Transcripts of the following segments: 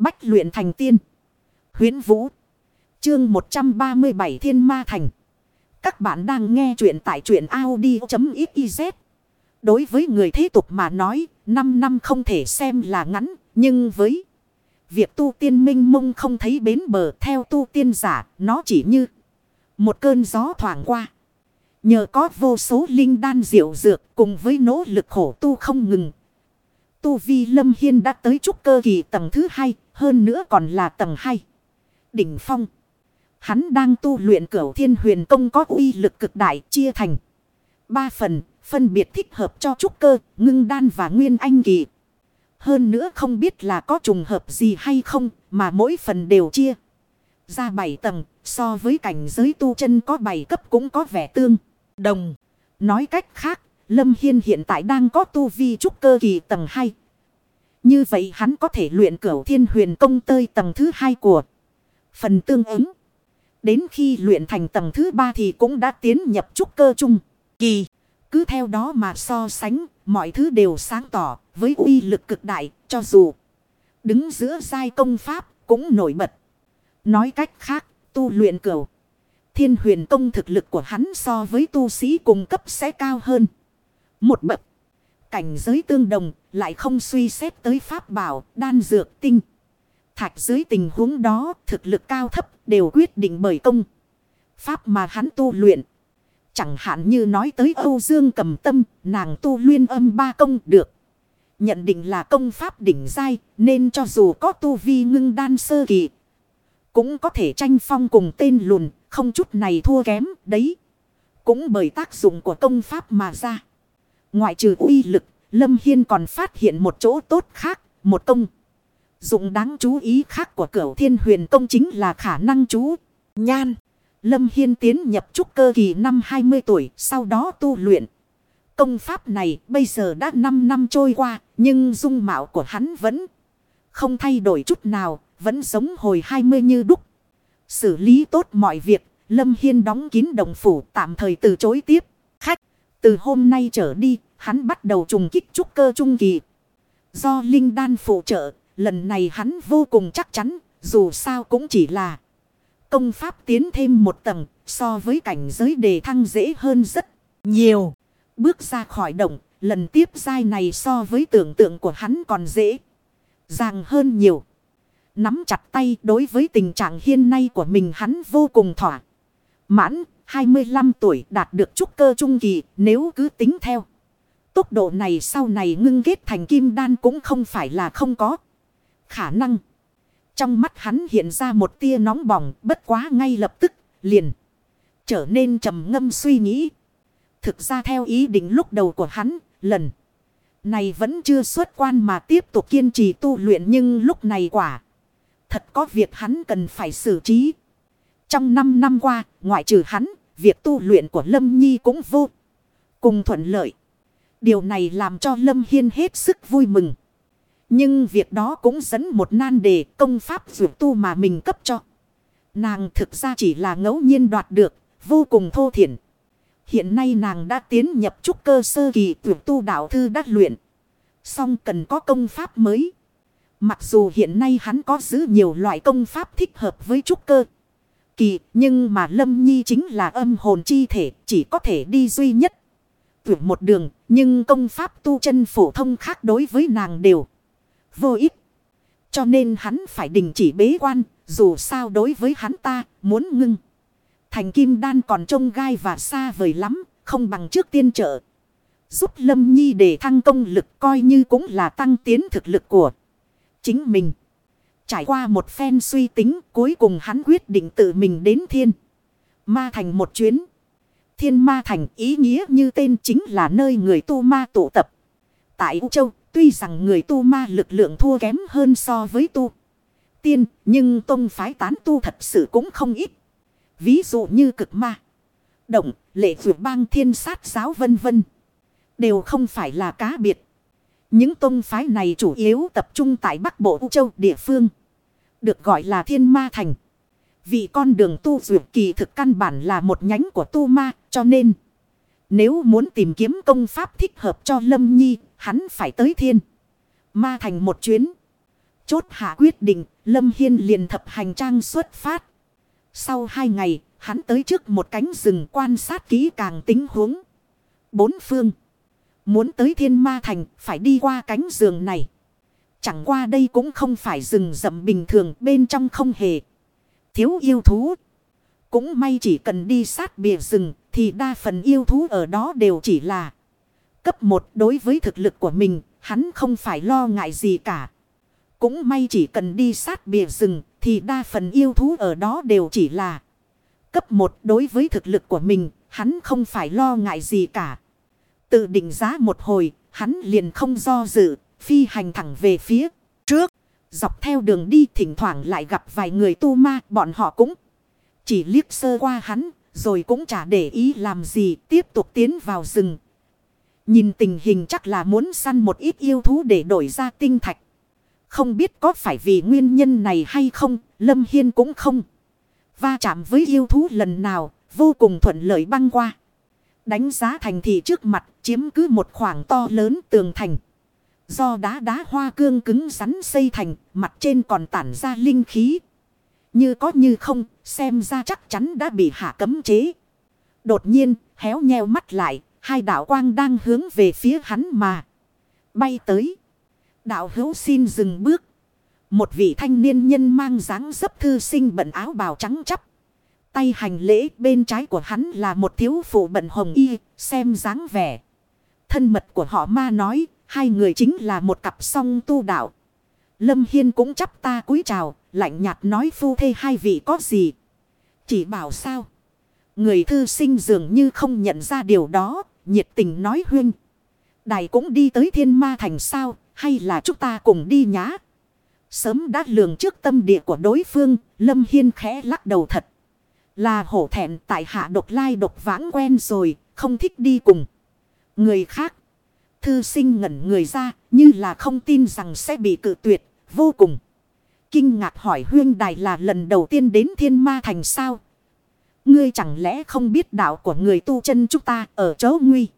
Bách luyện thành tiên. Huyến Vũ. Chương 137 Thiên Ma Thành. Các bạn đang nghe truyện tại truyện Audi.xyz. Đối với người thế tục mà nói, 5 năm không thể xem là ngắn, nhưng với việc tu tiên minh mông không thấy bến bờ theo tu tiên giả, nó chỉ như một cơn gió thoảng qua. Nhờ có vô số linh đan diệu dược cùng với nỗ lực khổ tu không ngừng. Tu vi lâm hiên đã tới trúc cơ kỳ tầng thứ hai, hơn nữa còn là tầng hai. Đỉnh phong. Hắn đang tu luyện cửu thiên huyền công có uy lực cực đại chia thành. Ba phần, phân biệt thích hợp cho trúc cơ, ngưng đan và nguyên anh kỳ. Hơn nữa không biết là có trùng hợp gì hay không, mà mỗi phần đều chia. Ra bảy tầng, so với cảnh giới tu chân có bảy cấp cũng có vẻ tương, đồng. Nói cách khác, Lâm Hiên hiện tại đang có tu vi trúc cơ kỳ tầng 2. Như vậy hắn có thể luyện cửu thiên huyền công tơi tầng thứ hai của phần tương ứng. Đến khi luyện thành tầng thứ ba thì cũng đã tiến nhập trúc cơ trung kỳ. Cứ theo đó mà so sánh, mọi thứ đều sáng tỏ, với uy lực cực đại, cho dù đứng giữa sai công pháp cũng nổi bật. Nói cách khác, tu luyện cửu. Thiên huyền công thực lực của hắn so với tu sĩ cùng cấp sẽ cao hơn. Một bậc. Cảnh giới tương đồng lại không suy xét tới pháp bảo, đan dược tinh. Thạch dưới tình huống đó thực lực cao thấp đều quyết định bởi công. Pháp mà hắn tu luyện. Chẳng hạn như nói tới Âu Dương cầm tâm, nàng tu luyện âm ba công được. Nhận định là công pháp đỉnh giai, nên cho dù có tu vi ngưng đan sơ kỳ. Cũng có thể tranh phong cùng tên lùn, không chút này thua kém, đấy. Cũng bởi tác dụng của công pháp mà ra. Ngoại trừ uy lực, Lâm Hiên còn phát hiện một chỗ tốt khác, một công. Dụng đáng chú ý khác của cửu thiên huyền công chính là khả năng chú. Nhan. Lâm Hiên tiến nhập trúc cơ kỳ năm 20 tuổi, sau đó tu luyện. Công pháp này bây giờ đã 5 năm trôi qua, nhưng dung mạo của hắn vẫn không thay đổi chút nào, vẫn giống hồi 20 như đúc. Xử lý tốt mọi việc, Lâm Hiên đóng kín đồng phủ tạm thời từ chối tiếp. Khách, từ hôm nay trở đi, hắn bắt đầu trùng kích trúc cơ trung kỳ. Do Linh Đan phụ trợ, lần này hắn vô cùng chắc chắn, dù sao cũng chỉ là công pháp tiến thêm một tầng, so với cảnh giới đề thăng dễ hơn rất nhiều. Bước ra khỏi động, lần tiếp giai này so với tưởng tượng của hắn còn dễ, dàng hơn nhiều. Nắm chặt tay đối với tình trạng hiện nay của mình hắn vô cùng thỏa. Mãn, 25 tuổi đạt được trúc cơ trung kỳ nếu cứ tính theo. Tốc độ này sau này ngưng kết thành kim đan cũng không phải là không có khả năng. Trong mắt hắn hiện ra một tia nóng bỏng bất quá ngay lập tức, liền. Trở nên trầm ngâm suy nghĩ. Thực ra theo ý định lúc đầu của hắn, lần này vẫn chưa xuất quan mà tiếp tục kiên trì tu luyện nhưng lúc này quả. Thật có việc hắn cần phải xử trí. Trong 5 năm qua, ngoại trừ hắn, việc tu luyện của Lâm Nhi cũng vô cùng thuận lợi. Điều này làm cho Lâm Hiên hết sức vui mừng. Nhưng việc đó cũng dẫn một nan đề công pháp dược tu mà mình cấp cho. Nàng thực ra chỉ là ngẫu nhiên đoạt được, vô cùng thô thiển. Hiện nay nàng đã tiến nhập trúc cơ sơ kỳ dược tu đạo thư đắc luyện. Xong cần có công pháp mới. Mặc dù hiện nay hắn có giữ nhiều loại công pháp thích hợp với trúc cơ. Kỳ, nhưng mà Lâm Nhi chính là âm hồn chi thể, chỉ có thể đi duy nhất. Vượt một đường, nhưng công pháp tu chân phổ thông khác đối với nàng đều vô ích. Cho nên hắn phải đình chỉ bế quan, dù sao đối với hắn ta, muốn ngưng. Thành kim đan còn trông gai và xa vời lắm, không bằng trước tiên trợ. Giúp Lâm Nhi để thăng công lực coi như cũng là tăng tiến thực lực của chính mình. Trải qua một phen suy tính, cuối cùng hắn quyết định tự mình đến thiên. Ma thành một chuyến. Thiên ma thành ý nghĩa như tên chính là nơi người tu ma tụ tập. Tại U Châu, tuy rằng người tu ma lực lượng thua kém hơn so với tu tiên, nhưng tông phái tán tu thật sự cũng không ít. Ví dụ như cực ma, động, lệ vượt bang thiên sát giáo vân vân. Đều không phải là cá biệt. Những tông phái này chủ yếu tập trung tại Bắc Bộ U Châu địa phương. Được gọi là thiên ma thành. Vì con đường tu dược kỳ thực căn bản là một nhánh của tu ma cho nên. Nếu muốn tìm kiếm công pháp thích hợp cho Lâm Nhi, hắn phải tới thiên. Ma thành một chuyến. Chốt hạ quyết định, Lâm Hiên liền thập hành trang xuất phát. Sau hai ngày, hắn tới trước một cánh rừng quan sát kỹ càng tính huống. Bốn phương. Muốn tới thiên ma thành, phải đi qua cánh rừng này. Chẳng qua đây cũng không phải rừng rậm bình thường bên trong không hề. Thiếu yêu thú. Cũng may chỉ cần đi sát bìa rừng thì đa phần yêu thú ở đó đều chỉ là cấp một đối với thực lực của mình, hắn không phải lo ngại gì cả. Cũng may chỉ cần đi sát bìa rừng thì đa phần yêu thú ở đó đều chỉ là cấp một đối với thực lực của mình, hắn không phải lo ngại gì cả. Tự định giá một hồi, hắn liền không do dự, phi hành thẳng về phía trước. Dọc theo đường đi thỉnh thoảng lại gặp vài người tu ma, bọn họ cũng chỉ liếc sơ qua hắn, rồi cũng chả để ý làm gì, tiếp tục tiến vào rừng. Nhìn tình hình chắc là muốn săn một ít yêu thú để đổi ra tinh thạch. Không biết có phải vì nguyên nhân này hay không, Lâm Hiên cũng không. Va chạm với yêu thú lần nào, vô cùng thuận lợi băng qua. Đánh giá thành thị trước mặt, chiếm cứ một khoảng to lớn tường thành. Do đá đá hoa cương cứng rắn xây thành, mặt trên còn tản ra linh khí. Như có như không, xem ra chắc chắn đã bị hạ cấm chế. Đột nhiên, héo nheo mắt lại, hai đạo quang đang hướng về phía hắn mà. Bay tới. Đạo hữu xin dừng bước. Một vị thanh niên nhân mang dáng dấp thư sinh bận áo bào trắng chắp. Tay hành lễ bên trái của hắn là một thiếu phụ bận hồng y, xem dáng vẻ. Thân mật của họ ma nói, hai người chính là một cặp song tu đạo. Lâm Hiên cũng chắp ta cúi chào, lạnh nhạt nói phu thê hai vị có gì. Chỉ bảo sao. Người thư sinh dường như không nhận ra điều đó, nhiệt tình nói huynh. Đài cũng đi tới thiên ma thành sao, hay là chúng ta cùng đi nhá. Sớm đã lường trước tâm địa của đối phương, Lâm Hiên khẽ lắc đầu thật. Là hổ thẹn tại hạ độc lai độc vãng quen rồi, không thích đi cùng. Người khác. Thư sinh ngẩn người ra, như là không tin rằng sẽ bị cự tuyệt, vô cùng. Kinh ngạc hỏi huyên đài là lần đầu tiên đến thiên ma thành sao. Ngươi chẳng lẽ không biết đạo của người tu chân chúng ta ở chỗ nguy.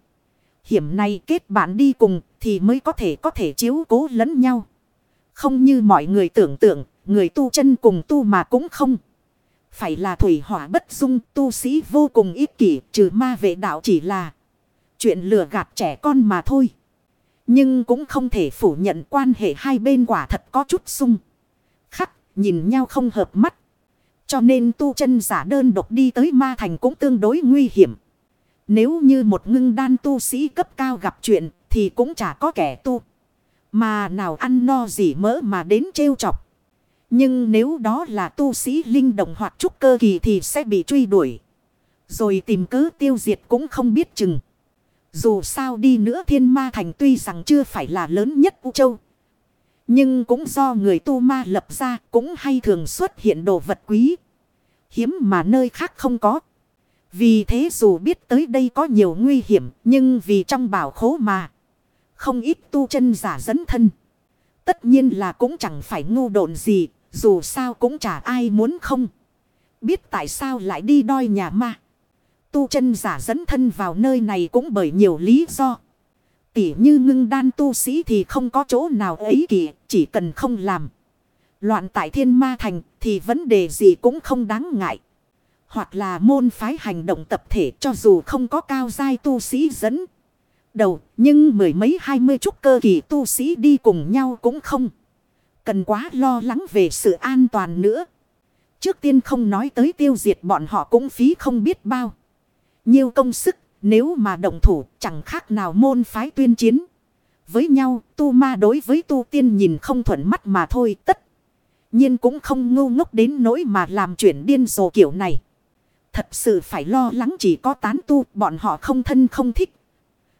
Hiểm này kết bạn đi cùng thì mới có thể có thể chiếu cố lẫn nhau. Không như mọi người tưởng tượng, người tu chân cùng tu mà cũng không. Phải là thủy hỏa bất dung, tu sĩ vô cùng ích kỷ, trừ ma vệ đạo chỉ là chuyện lừa gạt trẻ con mà thôi. Nhưng cũng không thể phủ nhận quan hệ hai bên quả thật có chút sung. Nhìn nhau không hợp mắt. Cho nên tu chân giả đơn độc đi tới ma thành cũng tương đối nguy hiểm. Nếu như một ngưng đan tu sĩ cấp cao gặp chuyện, thì cũng chả có kẻ tu. Mà nào ăn no gì mỡ mà đến trêu chọc. Nhưng nếu đó là tu sĩ linh động hoặc trúc cơ kỳ thì sẽ bị truy đuổi. Rồi tìm cớ tiêu diệt cũng không biết chừng. Dù sao đi nữa thiên ma thành tuy rằng chưa phải là lớn nhất U Châu. Nhưng cũng do người tu ma lập ra cũng hay thường xuất hiện đồ vật quý. Hiếm mà nơi khác không có. Vì thế dù biết tới đây có nhiều nguy hiểm, nhưng vì trong bảo khố mà. Không ít tu chân giả dẫn thân. Tất nhiên là cũng chẳng phải ngu độn gì, dù sao cũng chả ai muốn không. Biết tại sao lại đi đoi nhà ma. Tu chân giả dẫn thân vào nơi này cũng bởi nhiều lý do. Tỉ như ngưng đan tu sĩ thì không có chỗ nào ấy kỷ, chỉ cần không làm. Loạn tại thiên ma thành thì vấn đề gì cũng không đáng ngại. Hoặc là môn phái hành động tập thể cho dù không có cao giai tu sĩ dẫn. Đầu, nhưng mười mấy hai mươi chút cơ kỳ tu sĩ đi cùng nhau cũng không. Cần quá lo lắng về sự an toàn nữa. Trước tiên không nói tới tiêu diệt bọn họ cũng phí không biết bao. Nhiều công sức nếu mà động thủ chẳng khác nào môn phái tuyên chiến. Với nhau tu ma đối với tu tiên nhìn không thuận mắt mà thôi tất. nhiên cũng không ngu ngốc đến nỗi mà làm chuyện điên rồ kiểu này. Thật sự phải lo lắng chỉ có tán tu bọn họ không thân không thích.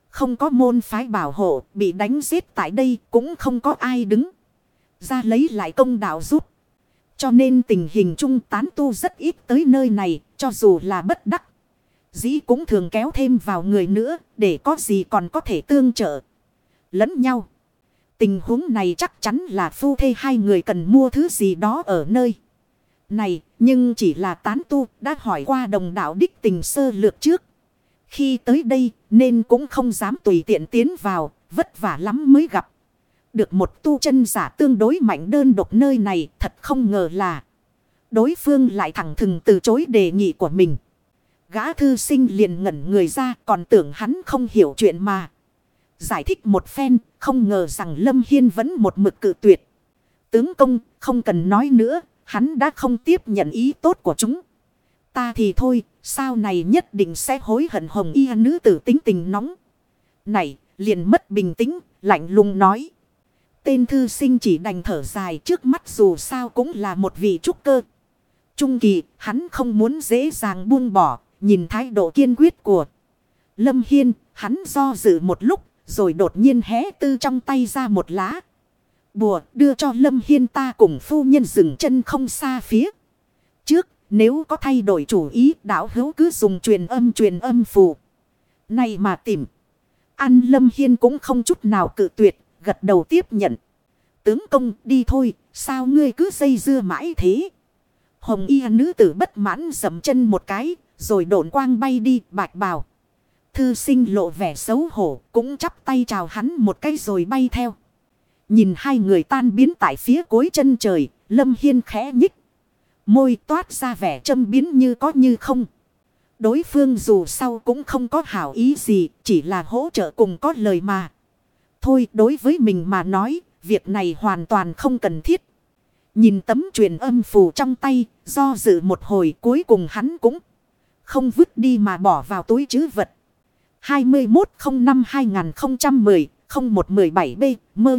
Không có môn phái bảo hộ bị đánh giết tại đây cũng không có ai đứng ra lấy lại công đạo giúp. Cho nên tình hình chung tán tu rất ít tới nơi này, cho dù là bất đắc. Dĩ cũng thường kéo thêm vào người nữa, để có gì còn có thể tương trợ. Lẫn nhau. Tình huống này chắc chắn là phu thê hai người cần mua thứ gì đó ở nơi. Này, nhưng chỉ là tán tu, đã hỏi qua đồng đạo đích tình sơ lược trước. Khi tới đây, nên cũng không dám tùy tiện tiến vào, vất vả lắm mới gặp. Được một tu chân giả tương đối mạnh đơn độc nơi này thật không ngờ là. Đối phương lại thẳng thừng từ chối đề nghị của mình. Gã thư sinh liền ngẩn người ra còn tưởng hắn không hiểu chuyện mà. Giải thích một phen không ngờ rằng Lâm Hiên vẫn một mực cự tuyệt. Tướng công không cần nói nữa hắn đã không tiếp nhận ý tốt của chúng. Ta thì thôi sao này nhất định sẽ hối hận hồng y nữ tử tính tình nóng. Này liền mất bình tĩnh lạnh lùng nói. Tên thư sinh chỉ đành thở dài trước mắt dù sao cũng là một vị trúc cơ. Trung kỳ, hắn không muốn dễ dàng buông bỏ, nhìn thái độ kiên quyết của Lâm Hiên, hắn do dự một lúc, rồi đột nhiên hé tư trong tay ra một lá. Bùa đưa cho Lâm Hiên ta cùng phu nhân dừng chân không xa phía. Trước, nếu có thay đổi chủ ý, đạo hữu cứ dùng truyền âm truyền âm phù. Này mà tìm. Ăn Lâm Hiên cũng không chút nào cự tuyệt, gật đầu tiếp nhận. Tướng công đi thôi, sao ngươi cứ dây dưa mãi thế? Hồng y nữ tử bất mãn dầm chân một cái, rồi độn quang bay đi bạch bào. Thư sinh lộ vẻ xấu hổ, cũng chắp tay chào hắn một cái rồi bay theo. Nhìn hai người tan biến tại phía cuối chân trời, Lâm Hiên khẽ nhích. Môi toát ra vẻ châm biến như có như không. Đối phương dù sau cũng không có hảo ý gì, chỉ là hỗ trợ cùng có lời mà. Thôi đối với mình mà nói, việc này hoàn toàn không cần thiết. Nhìn tấm truyền âm phù trong tay, do dự một hồi cuối cùng hắn cũng không vứt đi mà bỏ vào túi chứ vật. 2105-2010-0117B Mơ